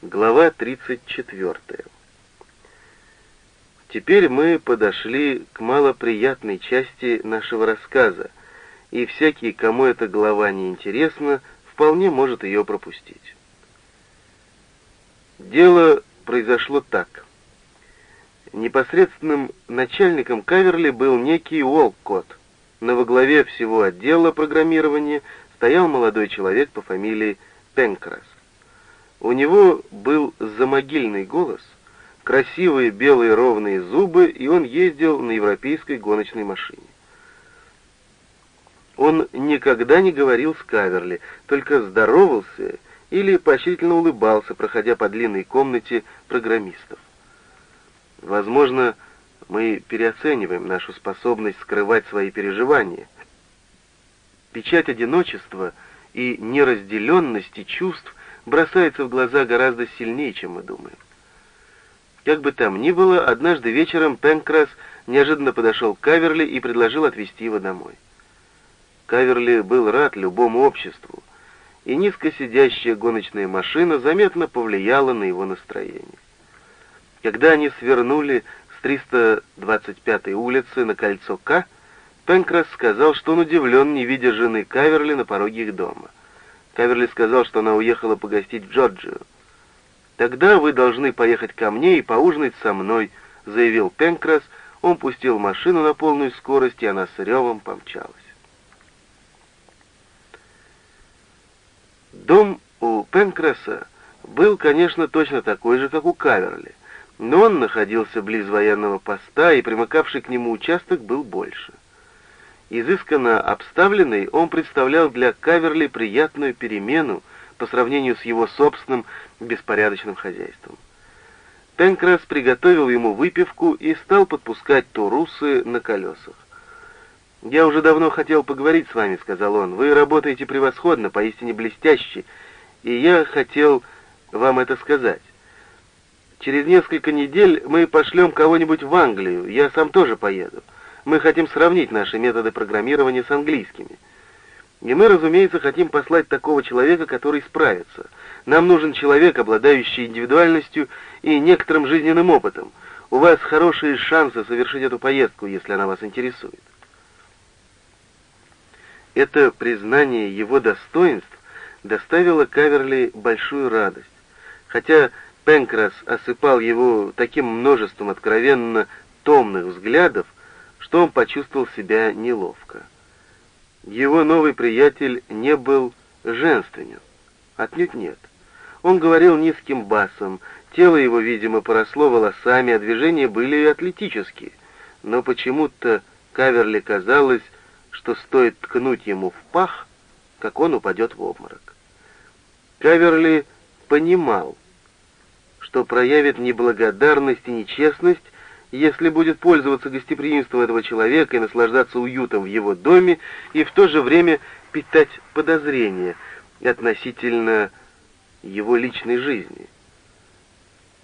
Глава 34. Теперь мы подошли к малоприятной части нашего рассказа, и всякий, кому эта глава не интересна, вполне может ее пропустить. Дело произошло так. Непосредственным начальником Каверли был некий Уолкот, но во главе всего отдела программирования стоял молодой человек по фамилии Пенкрас. У него был замогильный голос, красивые белые ровные зубы, и он ездил на европейской гоночной машине. Он никогда не говорил с Каверли, только здоровался или поощрительно улыбался, проходя по длинной комнате программистов. Возможно, мы переоцениваем нашу способность скрывать свои переживания. Печать одиночества и неразделенности чувств бросается в глаза гораздо сильнее, чем мы думаем. Как бы там ни было, однажды вечером Пенкрас неожиданно подошел к Каверли и предложил отвезти его домой. Каверли был рад любому обществу, и низко сидящая гоночная машина заметно повлияла на его настроение. Когда они свернули с 325-й улицы на кольцо К, Пенкрас сказал, что он удивлен, не видя жены Каверли на пороге их дома. Каверли сказал, что она уехала погостить в Джорджию. «Тогда вы должны поехать ко мне и поужинать со мной», — заявил Пенкрас. Он пустил машину на полную скорость, и она с ревом помчалась. Дом у Пенкраса был, конечно, точно такой же, как у Каверли, но он находился близ военного поста, и примыкавший к нему участок был больше. Изысканно обставленный, он представлял для Каверли приятную перемену по сравнению с его собственным беспорядочным хозяйством. Пенкрас приготовил ему выпивку и стал подпускать турусы на колесах. «Я уже давно хотел поговорить с вами», — сказал он. «Вы работаете превосходно, поистине блестяще, и я хотел вам это сказать. Через несколько недель мы пошлем кого-нибудь в Англию, я сам тоже поеду. Мы хотим сравнить наши методы программирования с английскими. И мы, разумеется, хотим послать такого человека, который справится. Нам нужен человек, обладающий индивидуальностью и некоторым жизненным опытом. У вас хорошие шансы совершить эту поездку, если она вас интересует. Это признание его достоинств доставило Каверли большую радость. Хотя Пенкрас осыпал его таким множеством откровенно томных взглядов, что он почувствовал себя неловко. Его новый приятель не был женственен. Отнюдь нет. Он говорил низким басом, тело его, видимо, поросло волосами, а движения были атлетические. Но почему-то Каверли казалось, что стоит ткнуть ему в пах, как он упадет в обморок. Каверли понимал, что проявит неблагодарность и нечестность, если будет пользоваться гостеприимством этого человека и наслаждаться уютом в его доме, и в то же время питать подозрения относительно его личной жизни.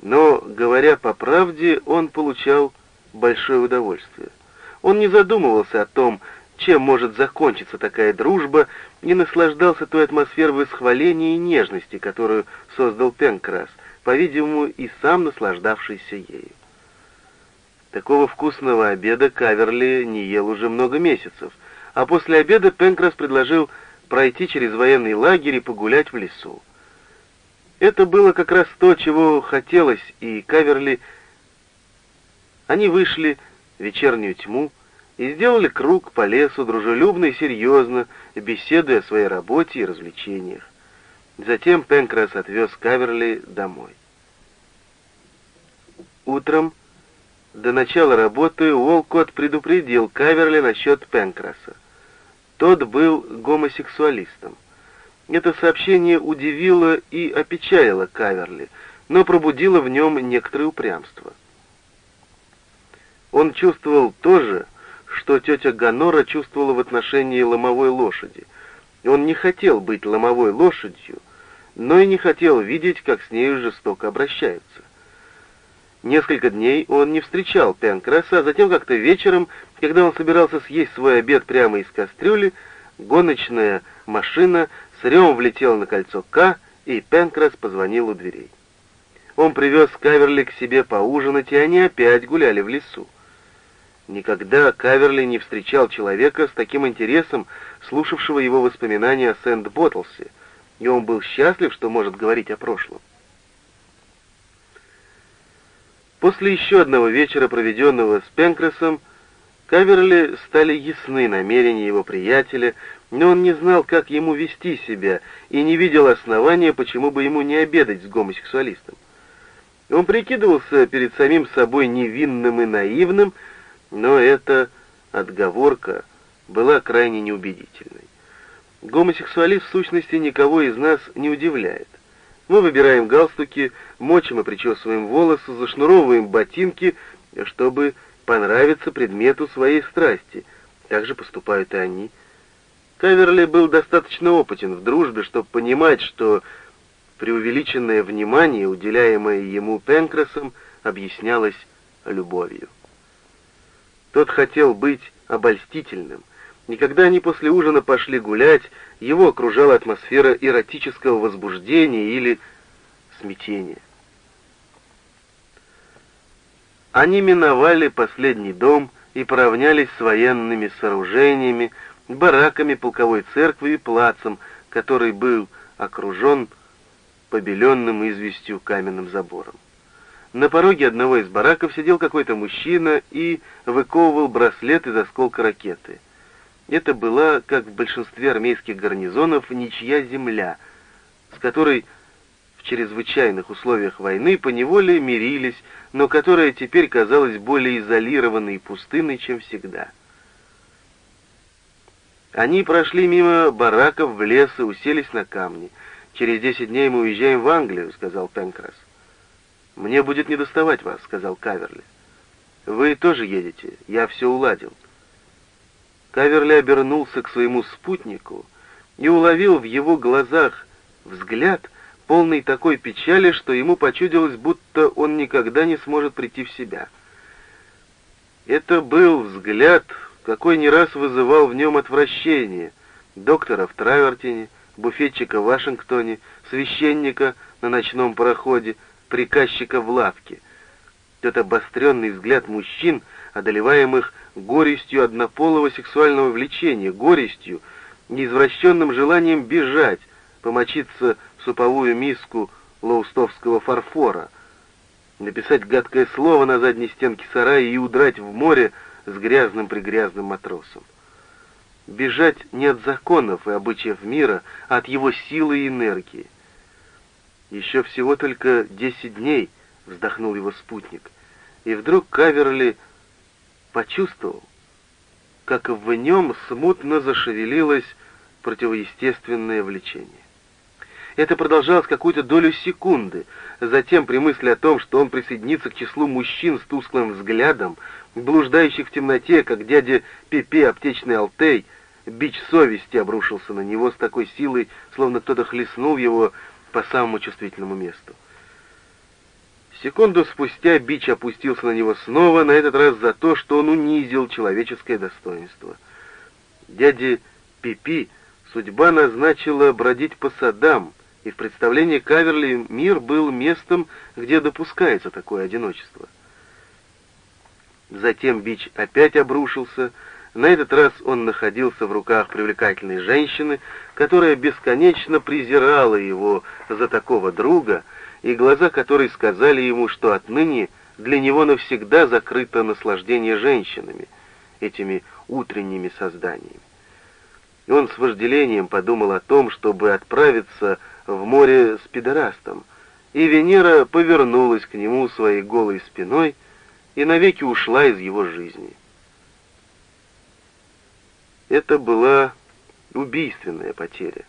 Но, говоря по правде, он получал большое удовольствие. Он не задумывался о том, чем может закончиться такая дружба, и наслаждался той атмосферой восхваления и нежности, которую создал Пенкрас, по-видимому, и сам наслаждавшийся ею. Такого вкусного обеда Каверли не ел уже много месяцев, а после обеда Пенкрас предложил пройти через военный лагерь и погулять в лесу. Это было как раз то, чего хотелось, и Каверли... Они вышли в вечернюю тьму и сделали круг по лесу дружелюбно и серьезно, беседуя о своей работе и развлечениях. Затем Пенкрас отвез Каверли домой. Утром до начала работы Уолкот предупредил Каверли насчет Пенкраса. Тот был гомосексуалистом. Это сообщение удивило и опечалило Каверли, но пробудило в нем некоторое упрямство. Он чувствовал то же, что тетя Ганора чувствовала в отношении ломовой лошади. Он не хотел быть ломовой лошадью, но и не хотел видеть, как с нею жестоко обращаются. Несколько дней он не встречал Пенкраса, а затем как-то вечером, когда он собирался съесть свой обед прямо из кастрюли, гоночная машина с ревом влетела на кольцо К, и Пенкрас позвонил у дверей. Он привез Каверли к себе поужинать, и они опять гуляли в лесу. Никогда Каверли не встречал человека с таким интересом, слушавшего его воспоминания о Сент-Боттлсе, и он был счастлив, что может говорить о прошлом. После еще одного вечера, проведенного с Пенкресом, Каверли стали ясны намерения его приятеля, но он не знал, как ему вести себя, и не видел основания, почему бы ему не обедать с гомосексуалистом. Он прикидывался перед самим собой невинным и наивным, но эта отговорка была крайне неубедительной. Гомосексуалист в сущности никого из нас не удивляет. Мы выбираем галстуки, мочим и причесываем волосы, зашнуровываем ботинки, чтобы понравиться предмету своей страсти. Так же поступают и они. Каверли был достаточно опытен в дружбе, чтобы понимать, что преувеличенное внимание, уделяемое ему Пенкросом, объяснялось любовью. Тот хотел быть обольстительным. Никогда они после ужина пошли гулять, его окружала атмосфера эротического возбуждения или смятения. Они миновали последний дом и поравнялись с военными сооружениями, бараками полковой церкви и плацем, который был окружен побеленным известью каменным забором. На пороге одного из бараков сидел какой-то мужчина и выковывал браслет из осколка ракеты. Это была, как в большинстве армейских гарнизонов, ничья земля, с которой в чрезвычайных условиях войны поневоле мирились, но которая теперь казалась более изолированной и пустынной, чем всегда. Они прошли мимо бараков в лес и уселись на камни. «Через десять дней мы уезжаем в Англию», — сказал Пенкрас. «Мне будет не доставать вас», — сказал Каверли. «Вы тоже едете, я все уладил». Каверли обернулся к своему спутнику и уловил в его глазах взгляд, полный такой печали, что ему почудилось, будто он никогда не сможет прийти в себя. Это был взгляд, какой не раз вызывал в нем отвращение доктора в Травертине, буфетчика в Вашингтоне, священника на ночном пароходе, приказчика в лавке. Этот обостренный взгляд мужчин, одолеваемых горестью однополого сексуального влечения, горестью, неизвращенным желанием бежать, помочиться в суповую миску лоустовского фарфора, написать гадкое слово на задней стенке сарая и удрать в море с грязным-пригрязным матросом. Бежать не от законов и обычаев мира, а от его силы и энергии. Еще всего только десять дней, вздохнул его спутник, и вдруг Каверли почувствовал, как в нем смутно зашевелилось противоестественное влечение. Это продолжалось какую-то долю секунды. Затем, при мысли о том, что он присоединится к числу мужчин с тусклым взглядом, блуждающих в темноте, как дядя Пепе аптечный Алтей, бич совести обрушился на него с такой силой, словно кто-то хлестнул его по самому чувствительному месту. Секунду спустя бич опустился на него снова, на этот раз за то, что он унизил человеческое достоинство. Дяде Пипи судьба назначила бродить по садам, и в представлении Каверли мир был местом, где допускается такое одиночество. Затем бич опять обрушился, на этот раз он находился в руках привлекательной женщины, которая бесконечно презирала его за такого друга, и глаза которой сказали ему, что отныне для него навсегда закрыто наслаждение женщинами, этими утренними созданиями. И он с вожделением подумал о том, чтобы отправиться в море с педорастом, и Венера повернулась к нему своей голой спиной и навеки ушла из его жизни. Это была убийственная потеря.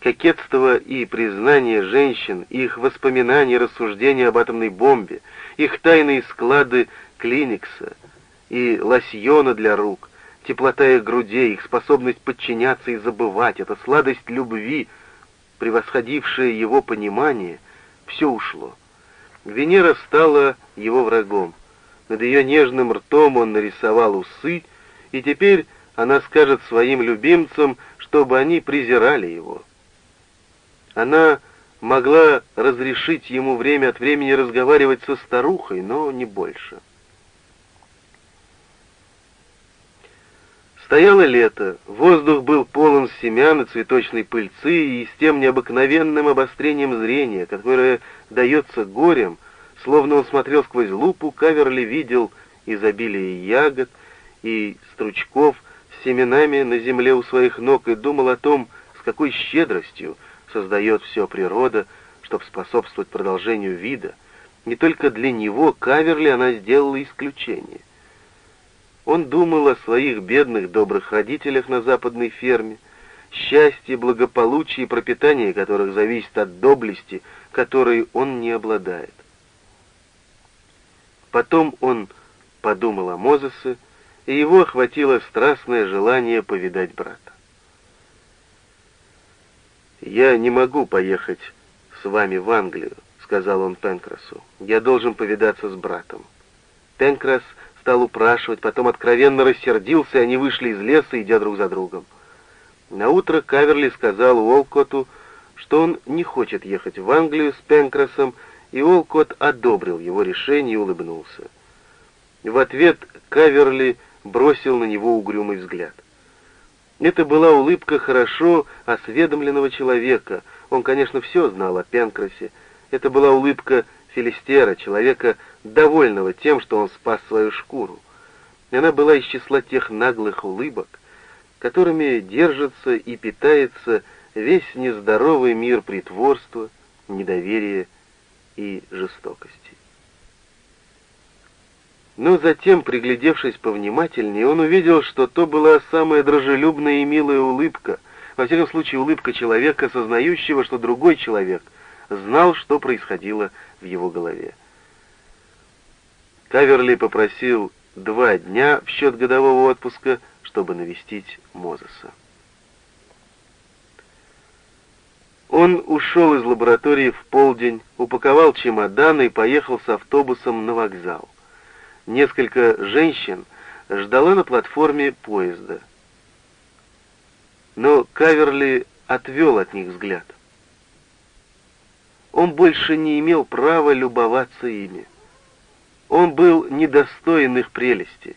Кокетство и признание женщин, их воспоминания и рассуждения об атомной бомбе, их тайные склады клиникса и лосьона для рук, теплота их грудей, их способность подчиняться и забывать, эта сладость любви, превосходившая его понимание, все ушло. Венера стала его врагом. Над ее нежным ртом он нарисовал усы, и теперь она скажет своим любимцам, чтобы они презирали его. Она могла разрешить ему время от времени разговаривать со старухой, но не больше. Стояло лето, воздух был полон семян и цветочной пыльцы, и с тем необыкновенным обострением зрения, которое дается горем, словно он смотрел сквозь лупу, Каверли видел изобилие ягод и стручков с семенами на земле у своих ног и думал о том, с какой щедростью создает все природа, чтобы способствовать продолжению вида. Не только для него, Каверли, она сделала исключение. Он думал о своих бедных добрых родителях на западной ферме, счастье, благополучие и пропитание которых зависит от доблести, которой он не обладает. Потом он подумал о Мозесе, и его охватило страстное желание повидать брата. «Я не могу поехать с вами в Англию», — сказал он Пенкрасу. «Я должен повидаться с братом». Пенкрас стал упрашивать, потом откровенно рассердился, и они вышли из леса, идя друг за другом. На утро Каверли сказал Уолкоту, что он не хочет ехать в Англию с Пенкрасом, и Уолкот одобрил его решение и улыбнулся. В ответ Каверли бросил на него угрюмый взгляд. Это была улыбка хорошо осведомленного человека. Он, конечно, все знал о Пенкрасе. Это была улыбка Филистера, человека, довольного тем, что он спас свою шкуру. И она была из числа тех наглых улыбок, которыми держится и питается весь нездоровый мир притворства, недоверия и жестокости. Но затем, приглядевшись повнимательнее, он увидел, что то была самая дружелюбная и милая улыбка, во всяком случае улыбка человека, сознающего, что другой человек знал, что происходило в его голове. Каверли попросил два дня в счет годового отпуска, чтобы навестить Мозеса. Он ушел из лаборатории в полдень, упаковал чемоданы и поехал с автобусом на вокзал. Несколько женщин ждала на платформе поезда. Но Каверли отвел от них взгляд. Он больше не имел права любоваться ими. Он был недостоин их прелести.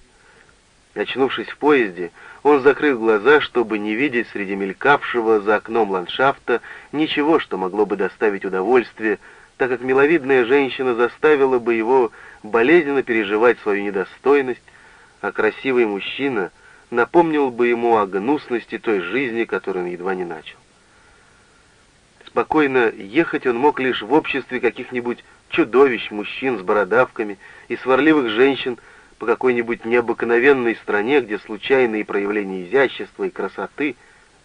Очнувшись в поезде, он закрыл глаза, чтобы не видеть среди мелькавшего за окном ландшафта ничего, что могло бы доставить удовольствие, так как миловидная женщина заставила бы его болезненно переживать свою недостойность, а красивый мужчина напомнил бы ему о гнусности той жизни, которую он едва не начал. Спокойно ехать он мог лишь в обществе каких-нибудь чудовищ, мужчин с бородавками и сварливых женщин по какой-нибудь необыкновенной стране, где случайные проявления изящества и красоты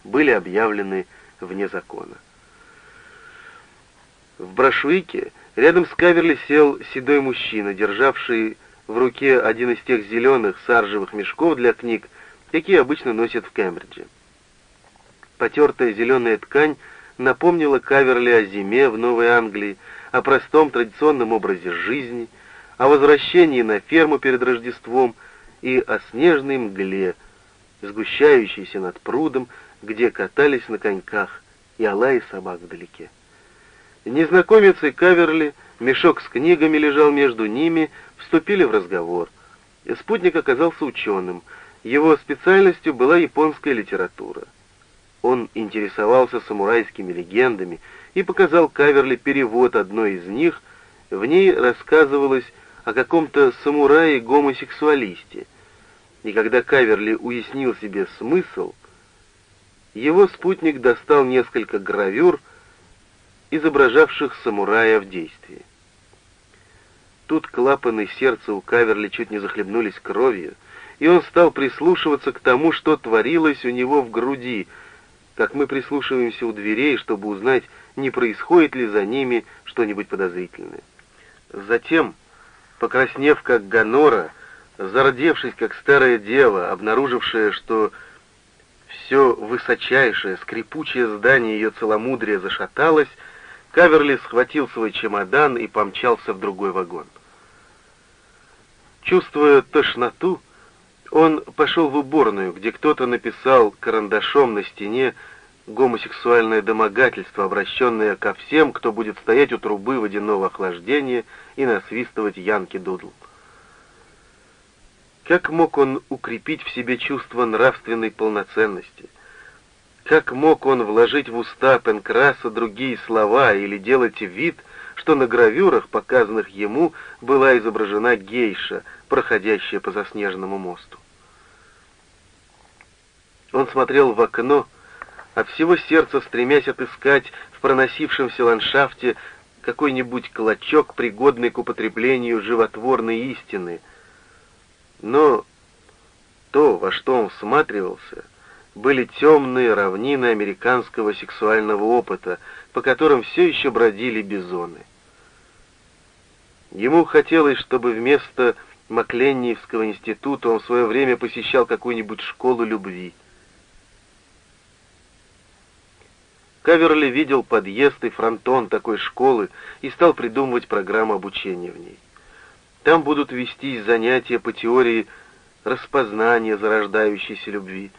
были объявлены вне закона. В Брашуике рядом с Каверли сел седой мужчина, державший в руке один из тех зеленых саржевых мешков для книг, какие обычно носят в Кембридже. Потертая зеленая ткань напомнила Каверли о зиме в Новой Англии, о простом традиционном образе жизни, о возвращении на ферму перед Рождеством и о снежной мгле, сгущающейся над прудом, где катались на коньках и лае собак вдалеке. Незнакомец и Каверли, мешок с книгами лежал между ними, вступили в разговор. Спутник оказался ученым. Его специальностью была японская литература. Он интересовался самурайскими легендами и показал Каверли перевод одной из них. В ней рассказывалось о каком-то самурае-гомосексуалисте. И когда Каверли уяснил себе смысл, его спутник достал несколько гравюр, изображавших самурая в действии. Тут клапаны сердца у Каверли чуть не захлебнулись кровью, и он стал прислушиваться к тому, что творилось у него в груди, как мы прислушиваемся у дверей, чтобы узнать, не происходит ли за ними что-нибудь подозрительное. Затем, покраснев как Ганора, зардевшись как старая дева, обнаружившая, что все высочайшее, скрипучее здание ее целомудрия зашаталось, Каверли схватил свой чемодан и помчался в другой вагон. Чувствуя тошноту, он пошел в уборную, где кто-то написал карандашом на стене гомосексуальное домогательство, обращенное ко всем, кто будет стоять у трубы водяного охлаждения и насвистывать Янки Дудл. Как мог он укрепить в себе чувство нравственной полноценности? Как мог он вложить в уста Пенкраса другие слова или делать вид, что на гравюрах, показанных ему, была изображена гейша, проходящая по заснеженному мосту? Он смотрел в окно, от всего сердца стремясь отыскать в проносившемся ландшафте какой-нибудь клочок, пригодный к употреблению животворной истины. Но то, во что он всматривался — были темные равнины американского сексуального опыта, по которым все еще бродили бизоны. Ему хотелось, чтобы вместо Макленниевского института он в свое время посещал какую-нибудь школу любви. Каверли видел подъезд и фронтон такой школы и стал придумывать программу обучения в ней. Там будут вестись занятия по теории распознания зарождающейся любви,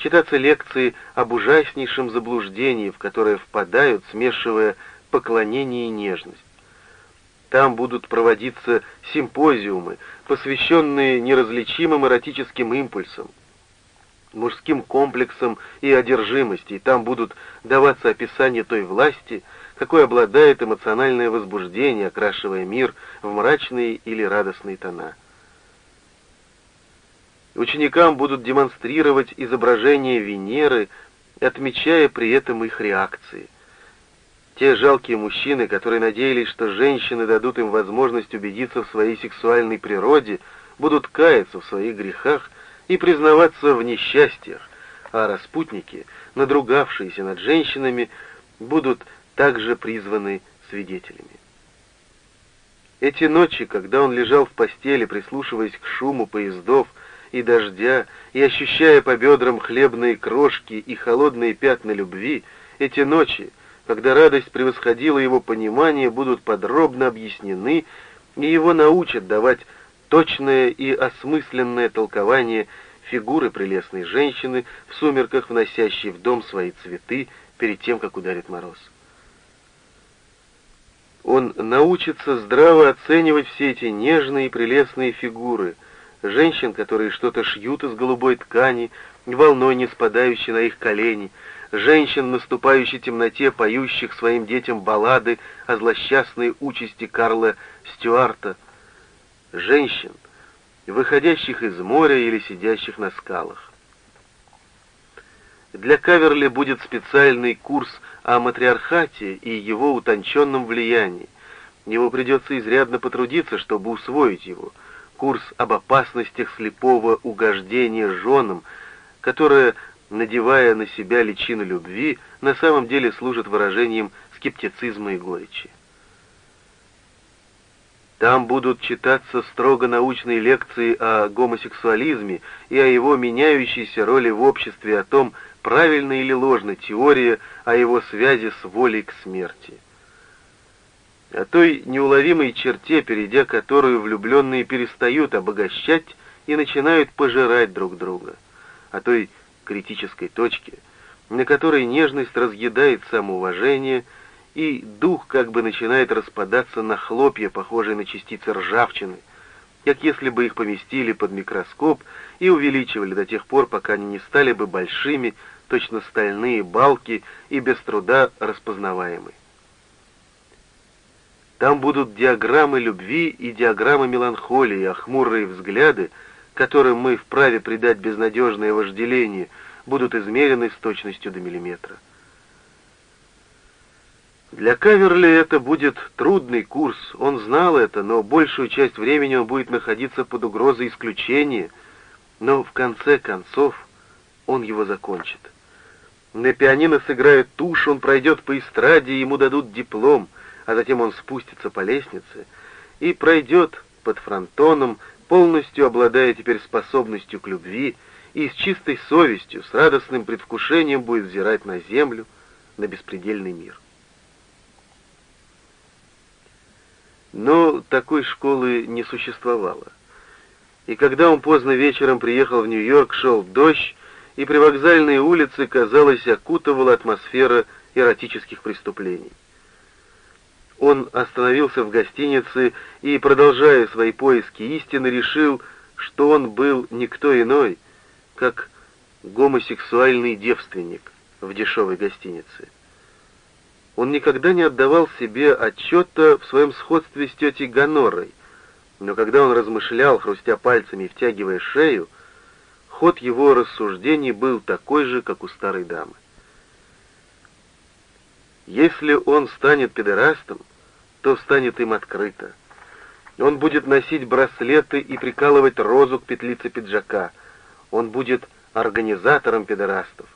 читаться лекции об ужаснейшем заблуждении, в которое впадают, смешивая поклонение и нежность. Там будут проводиться симпозиумы, посвященные неразличимым эротическим импульсам, мужским комплексам и одержимости, и там будут даваться описания той власти, какой обладает эмоциональное возбуждение, окрашивая мир в мрачные или радостные тона. Ученикам будут демонстрировать изображение Венеры, отмечая при этом их реакции. Те жалкие мужчины, которые надеялись, что женщины дадут им возможность убедиться в своей сексуальной природе, будут каяться в своих грехах и признаваться в несчастьях, а распутники, надругавшиеся над женщинами, будут также призваны свидетелями. Эти ночи, когда он лежал в постели, прислушиваясь к шуму поездов, и дождя, и ощущая по бедрам хлебные крошки и холодные пятна любви, эти ночи, когда радость превосходила его понимание, будут подробно объяснены, и его научат давать точное и осмысленное толкование фигуры прелестной женщины в сумерках, вносящей в дом свои цветы перед тем, как ударит мороз. Он научится здраво оценивать все эти нежные и прелестные фигуры — женщин, которые что-то шьют из голубой ткани, волной не спадающей на их колени, женщин в наступающей темноте, поющих своим детям баллады о злосчастной участи Карла Стюарта, женщин, выходящих из моря или сидящих на скалах. Для Каверли будет специальный курс о матриархате и его утонченном влиянии. Его придется изрядно потрудиться, чтобы усвоить его — курс об опасностях слепого угождения женам, которое, надевая на себя личину любви, на самом деле служит выражением скептицизма и горечи. Там будут читаться строго научные лекции о гомосексуализме и о его меняющейся роли в обществе, о том, правильна или ложна теория о его связи с волей к смерти о той неуловимой черте, перейдя которую влюбленные перестают обогащать и начинают пожирать друг друга, о той критической точке, на которой нежность разъедает самоуважение, и дух как бы начинает распадаться на хлопья, похожие на частицы ржавчины, как если бы их поместили под микроскоп и увеличивали до тех пор, пока они не стали бы большими, точно стальные балки и без труда распознаваемы. Там будут диаграммы любви и диаграммы меланхолии, а хмурые взгляды, которым мы вправе придать безнадежное вожделение, будут измерены с точностью до миллиметра. Для Каверли это будет трудный курс, он знал это, но большую часть времени он будет находиться под угрозой исключения, но в конце концов он его закончит. На пианино сыграют тушь, он пройдет по эстраде, ему дадут диплом — а затем он спустится по лестнице и пройдет под фронтоном, полностью обладая теперь способностью к любви, и с чистой совестью, с радостным предвкушением будет взирать на землю, на беспредельный мир. Но такой школы не существовало. И когда он поздно вечером приехал в Нью-Йорк, шел дождь, и привокзальные улицы, казалось, окутывала атмосфера эротических преступлений. Он остановился в гостинице и, продолжая свои поиски истины, решил, что он был никто иной, как гомосексуальный девственник в дешевой гостинице. Он никогда не отдавал себе отчета в своем сходстве с тетей Гонорой, но когда он размышлял, хрустя пальцами и втягивая шею, ход его рассуждений был такой же, как у старой дамы. Если он станет педерастом, то станет им открыто. Он будет носить браслеты и прикалывать розу к петлице пиджака. Он будет организатором педерастов,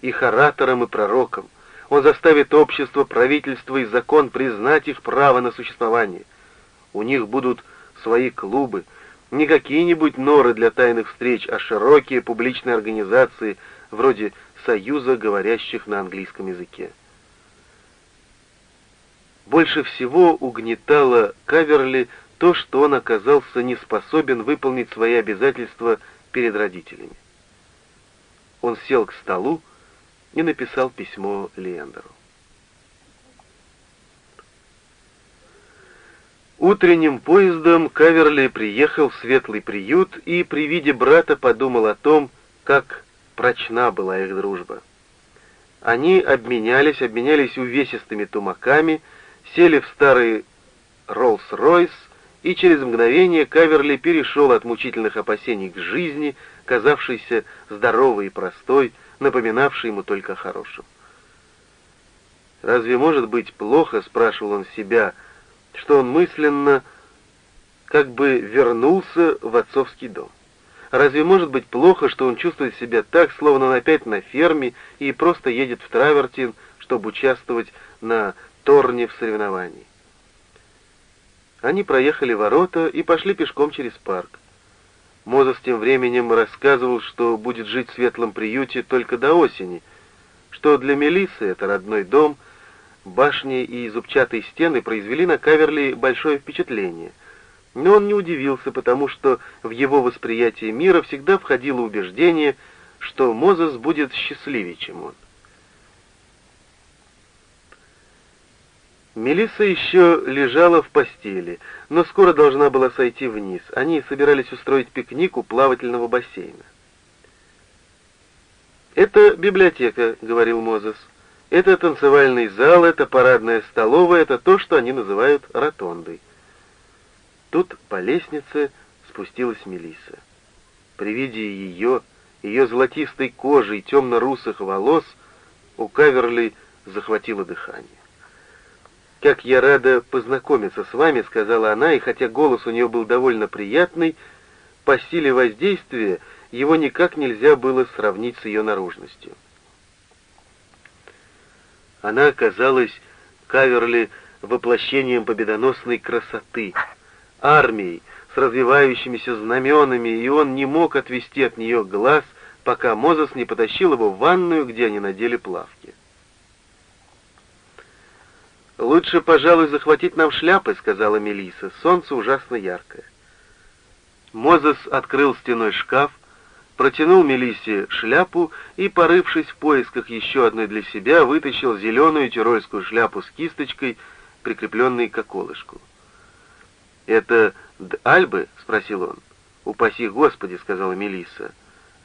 их оратором и пророком, он заставит общество, правительство и закон признать их право на существование. У них будут свои клубы, не какие-нибудь норы для тайных встреч, а широкие публичные организации, вроде Союза говорящих на английском языке. Больше всего угнетало Каверли то, что он оказался не способен выполнить свои обязательства перед родителями. Он сел к столу, и написал письмо Лендеру. Утренним поездом Каверли приехал в светлый приют и при виде брата подумал о том, как прочна была их дружба. Они обменялись, обменялись увесистыми тумаками, сели в старый Роллс-Ройс, и через мгновение Каверли перешел от мучительных опасений к жизни, казавшейся здоровой и простой, напоминавший ему только о хорошем. «Разве может быть плохо?» — спрашивал он себя, что он мысленно как бы вернулся в отцовский дом. Разве может быть плохо, что он чувствует себя так, словно он опять на ферме и просто едет в Травертин, чтобы участвовать на Торне в соревновании? Они проехали ворота и пошли пешком через парк. Мозес тем временем рассказывал, что будет жить в светлом приюте только до осени, что для Мелиссы это родной дом, башни и зубчатые стены произвели на Каверли большое впечатление. Но он не удивился, потому что в его восприятие мира всегда входило убеждение, что Мозес будет счастливее, чем он. Мелисса еще лежала в постели, но скоро должна была сойти вниз. Они собирались устроить пикник у плавательного бассейна. «Это библиотека», — говорил Мозес. «Это танцевальный зал, это парадная столовая, это то, что они называют ротондой». Тут по лестнице спустилась Мелисса. При виде ее, ее золотистой кожи и темно-русых волос у Каверли захватило дыхание. «Как я рада познакомиться с вами», — сказала она, и хотя голос у нее был довольно приятный, по силе воздействия его никак нельзя было сравнить с ее наружностью. Она оказалась Каверли воплощением победоносной красоты, армией с развивающимися знаменами, и он не мог отвести от нее глаз, пока Мозес не потащил его в ванную, где они надели плавки. «Лучше, пожалуй, захватить нам шляпы», — сказала Мелиса. «Солнце ужасно яркое». Мозес открыл стеной шкаф, протянул Мелисе шляпу и, порывшись в поисках еще одной для себя, вытащил зеленую тирольскую шляпу с кисточкой, прикрепленной к околышку. «Это Альбы?» — спросил он. «Упаси Господи», — сказала Мелиса.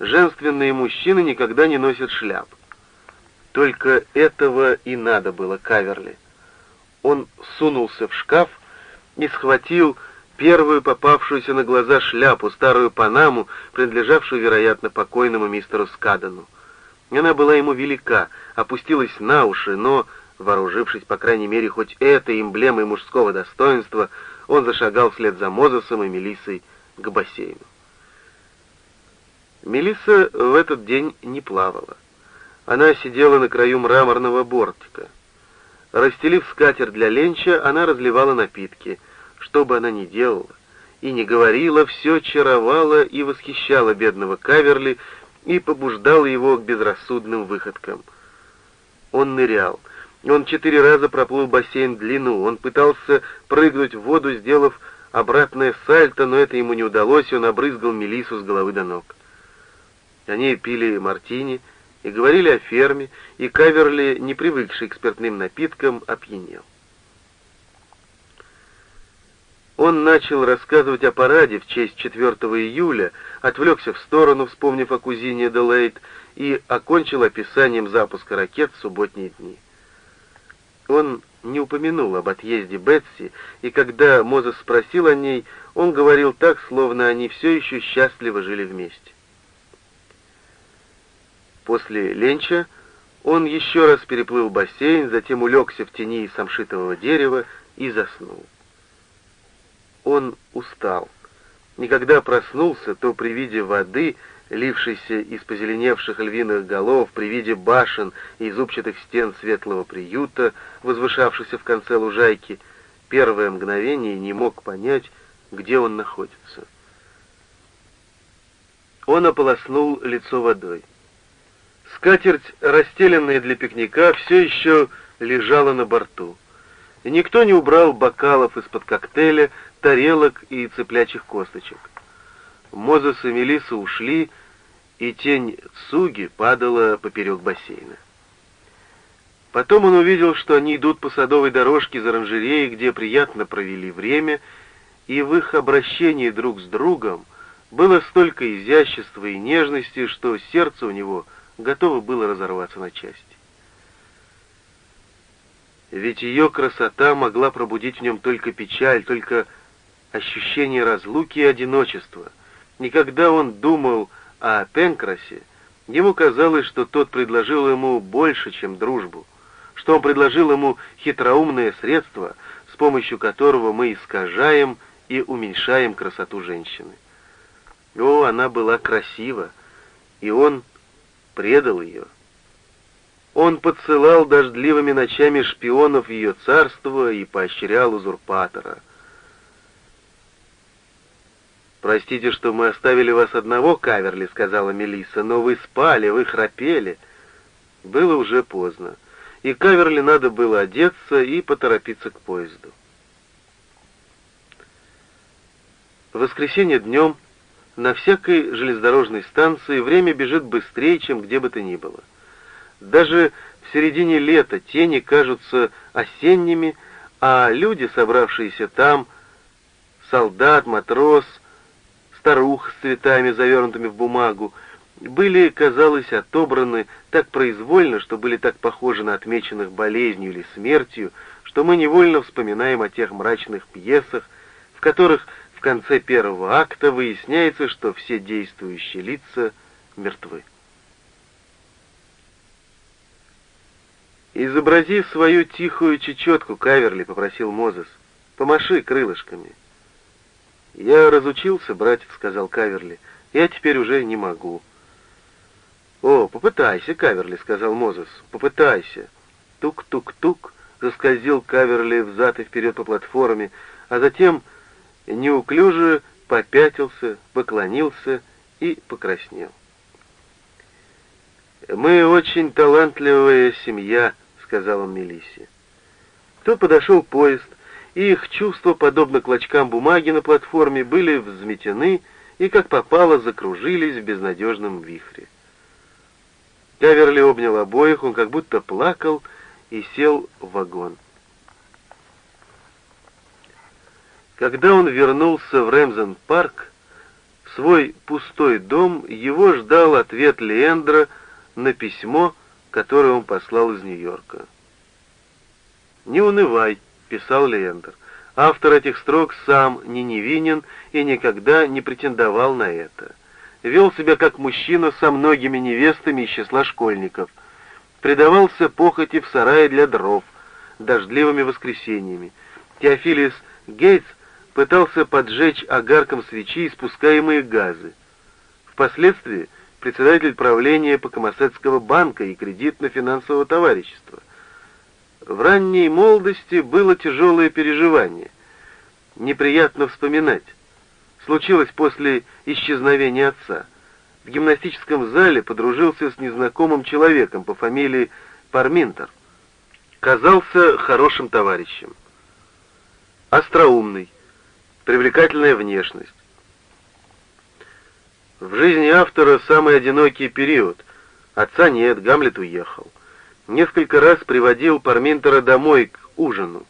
«Женственные мужчины никогда не носят шляп». Только этого и надо было Каверли. Он сунулся в шкаф и схватил первую попавшуюся на глаза шляпу, старую панаму, принадлежавшую, вероятно, покойному мистеру Скадану. Она была ему велика, опустилась на уши, но, вооружившись, по крайней мере, хоть этой эмблемой мужского достоинства, он зашагал вслед за Мозесом и Мелиссой к бассейну. Мелисса в этот день не плавала. Она сидела на краю мраморного бортика. Расстелив скатер для ленча, она разливала напитки. Что бы она ни делала и не говорила, все чаровало и восхищало бедного Каверли и побуждало его к безрассудным выходкам. Он нырял. Он четыре раза проплыл бассейн в длину. Он пытался прыгнуть в воду, сделав обратное сальто, но это ему не удалось, он обрызгал Мелису с головы до ног. Они пили мартини и говорили о ферме, и Каверли, не привыкший к спиртным напиткам, опьянел. Он начал рассказывать о параде в честь 4 июля, отвлекся в сторону, вспомнив о кузине Делейт, и окончил описанием запуска ракет в субботние дни. Он не упомянул об отъезде Бетси, и когда Мозес спросил о ней, он говорил так, словно они все еще счастливо жили вместе. После ленча он еще раз переплыл бассейн, затем улегся в тени самшитового дерева и заснул. Он устал. Никогда проснулся, то при виде воды, лившейся из позеленевших львиных голов, при виде башен и зубчатых стен светлого приюта, возвышавшихся в конце лужайки, первое мгновение не мог понять, где он находится. Он ополоснул лицо водой. Скатерть, расстеленная для пикника, все еще лежала на борту. И никто не убрал бокалов из-под коктейля, тарелок и цыплячьих косточек. Мозес и Мелисса ушли, и тень Цуги падала поперек бассейна. Потом он увидел, что они идут по садовой дорожке из оранжереи, где приятно провели время, и в их обращении друг с другом было столько изящества и нежности, что сердце у него готово было разорваться на части. Ведь ее красота могла пробудить в нем только печаль, только ощущение разлуки и одиночества. Никогда он думал о Пенкрасе, ему казалось, что тот предложил ему больше, чем дружбу, что он предложил ему хитроумное средство, с помощью которого мы искажаем и уменьшаем красоту женщины. О, она была красива, и он предал ее. Он подсылал дождливыми ночами шпионов ее царство и поощрял узурпатора — «Простите, что мы оставили вас одного, Каверли», — сказала Мелисса, — «но вы спали, вы храпели». Было уже поздно, и Каверли надо было одеться и поторопиться к поезду. В воскресенье днем на всякой железнодорожной станции время бежит быстрее, чем где бы то ни было. Даже в середине лета тени кажутся осенними, а люди, собравшиеся там, солдат, матрос — старух с цветами, завернутыми в бумагу, были, казалось, отобраны так произвольно, что были так похожи на отмеченных болезнью или смертью, что мы невольно вспоминаем о тех мрачных пьесах, в которых конце первого акта выясняется, что все действующие лица мертвы. «Изобрази свою тихую чечетку, Каверли», — попросил Мозес. «Помаши крылышками». «Я разучился, братец», — сказал Каверли. «Я теперь уже не могу». «О, попытайся, Каверли», — сказал Мозес. «Попытайся». Тук-тук-тук заскользил Каверли взад и вперед по платформе, а затем неуклюже попятился, поклонился и покраснел. «Мы очень талантливая семья», — сказал он Мелиссе. Тут подошел поезд, и их чувства, подобно клочкам бумаги на платформе, были взметены и, как попало, закружились в безнадежном вихре. Каверли обнял обоих, он как будто плакал и сел в вагон. Когда он вернулся в Рэмзен-парк, в свой пустой дом, его ждал ответ Леэндра на письмо, которое он послал из Нью-Йорка. «Не унывай», — писал Леендер. Автор этих строк сам не невинен и никогда не претендовал на это. Вел себя как мужчина со многими невестами из числа школьников. Предавался похоти в сарае для дров, дождливыми воскресеньями. Теофилис Гейтс пытался поджечь огарком свечи испускаемые газы. Впоследствии председатель правления Покомосетского банка и кредитно-финансового товарищества — в ранней молодости было тяжелое переживание. Неприятно вспоминать. Случилось после исчезновения отца. В гимнастическом зале подружился с незнакомым человеком по фамилии Парминтер. Казался хорошим товарищем. Остроумный, привлекательная внешность. В жизни автора самый одинокий период. Отца нет, Гамлет уехал. Несколько раз приводил Парминтера домой к ужину.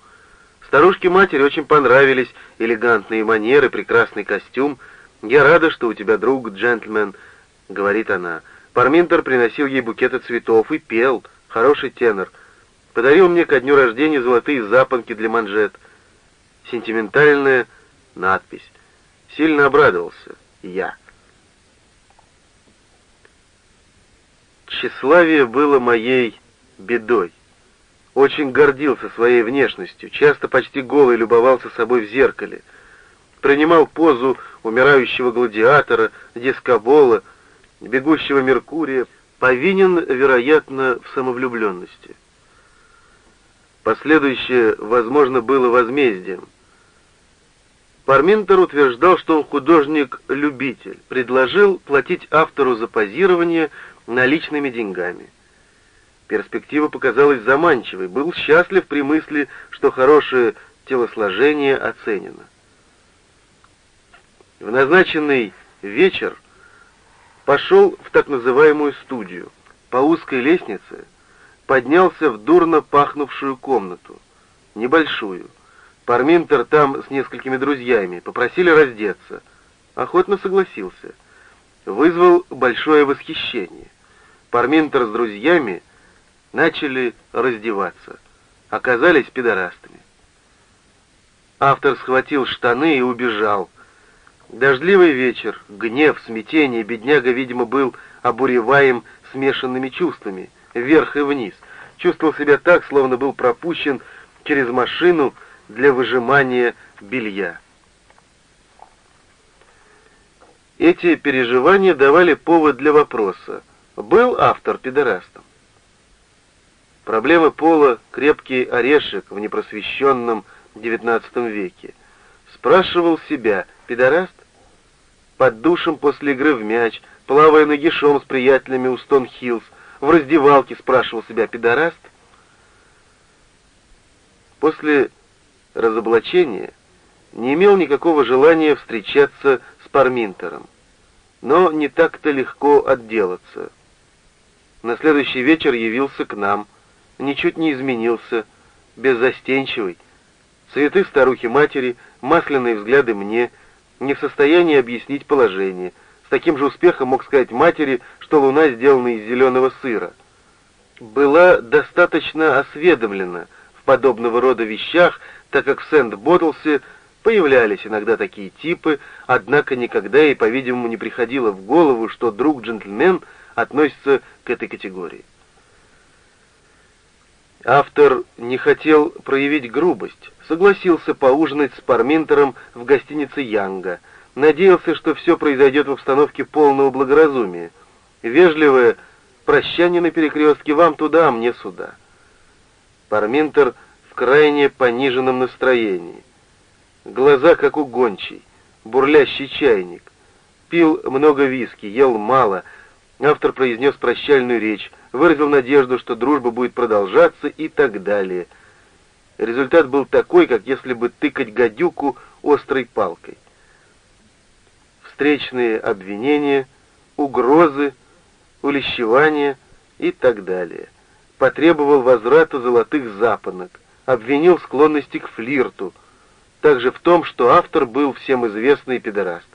Старушке матери очень понравились элегантные манеры, прекрасный костюм. «Я рада, что у тебя друг, джентльмен», — говорит она. Парминтер приносил ей букеты цветов и пел, хороший тенор. Подарил мне ко дню рождения золотые запонки для манжет. Сентиментальная надпись. Сильно обрадовался. Я. Тщеславие было моей бедой. Очень гордился своей внешностью, часто почти голый любовался собой в зеркале. Принимал позу умирающего гладиатора, дискобола, бегущего Меркурия, повинен, вероятно, в самовлюбленности. Последующее, возможно, было возмездием. Парминтер утверждал, что он художник-любитель, предложил платить автору за позирование наличными деньгами. Перспектива показалась заманчивой, был счастлив при мысли, что хорошее телосложение оценено. В назначенный вечер пошел в так называемую студию. По узкой лестнице поднялся в дурно пахнувшую комнату, небольшую. Парминтер там с несколькими друзьями попросили раздеться. Охотно согласился. Вызвал большое восхищение. Парминтер с друзьями начали раздеваться. Оказались пидорастами. Автор схватил штаны и убежал. Дождливый вечер, гнев, смятение, бедняга, видимо, был обуреваем смешанными чувствами, вверх и вниз. Чувствовал себя так, словно был пропущен через машину для выжимания белья. Эти переживания давали повод для вопроса. Был автор пидорастом? Проблемы пола — крепкий орешек в непросвещенном XIX веке. Спрашивал себя, пидораст? под душем после игры в мяч, плавая нагишом с приятелями у Стон-Хиллз, в раздевалке спрашивал себя «пидораст?». После разоблачения не имел никакого желания встречаться с Парминтером, но не так-то легко отделаться. На следующий вечер явился к нам, ничуть не изменился, беззастенчивый, цветы старухи-матери, масляные взгляды мне — не в состоянии объяснить положение. С таким же успехом мог сказать матери, что луна сделана из зеленого сыра. Была достаточно осведомлена подобного рода вещах, так как в Сент-Боттлсе появлялись иногда такие типы, однако никогда ей, по-видимому, не приходило в голову, что друг-джентльмен относится к этой категории. Автор не хотел проявить грубость, согласился поужинать с Парминтером в гостинице Янга, надеялся, что все произойдет в обстановке полного благоразумия. Вежливое прощание на перекрестке «вам туда, а мне сюда». Парминтер в крайне пониженном настроении. Глаза, как у гончей, бурлящий чайник. Пил много виски, ел мало. Автор произнес прощальную речь — выразил надежду, что дружба будет продолжаться и так далее. Результат был такой, как если бы тыкать гадюку острой палкой. Встречные обвинения, угрозы, улещевания и так далее. Потребовал возврата золотых запонок, обвинил склонности к флирту, также в том, что автор был всем известный педораст.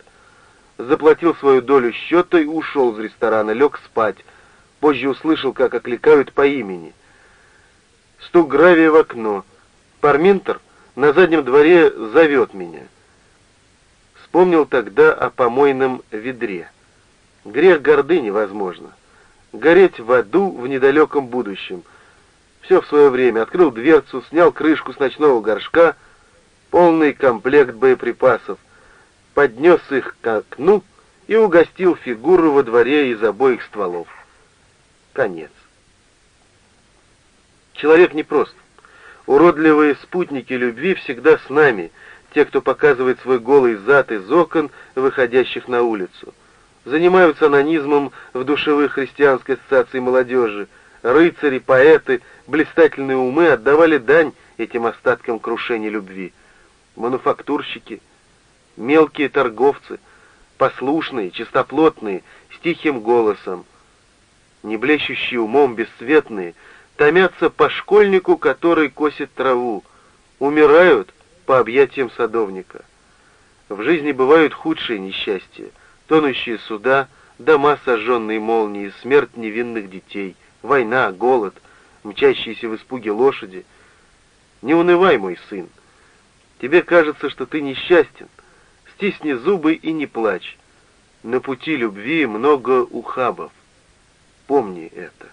Заплатил свою долю счета и ушел из ресторана, лег спать, Позже услышал, как окликают по имени. Стук гравия в окно. Парминтер на заднем дворе зовет меня. Вспомнил тогда о помойном ведре. Грех гордыни, возможно. Гореть в аду в недалеком будущем. Все в свое время. Открыл дверцу, снял крышку с ночного горшка, полный комплект боеприпасов, поднес их к окну и угостил фигуру во дворе из обоих стволов конец. Человек непрост. Уродливые спутники любви всегда с нами, те, кто показывает свой голый зад из окон, выходящих на улицу. Занимаются анонизмом в душевых христианской ассоциации молодежи. Рыцари, поэты, блистательные умы отдавали дань этим остаткам крушения любви. Мануфактурщики, мелкие торговцы, послушные, чистоплотные, с тихим голосом, не блещущие умом, бесцветные, томятся по школьнику, который косит траву, умирают по объятиям садовника. В жизни бывают худшие несчастья, тонущие суда, дома, сожженные молнией, смерть невинных детей, война, голод, мчащиеся в испуге лошади. Не унывай, мой сын. Тебе кажется, что ты несчастен. Стисни зубы и не плачь. На пути любви много ухабов. Помни это.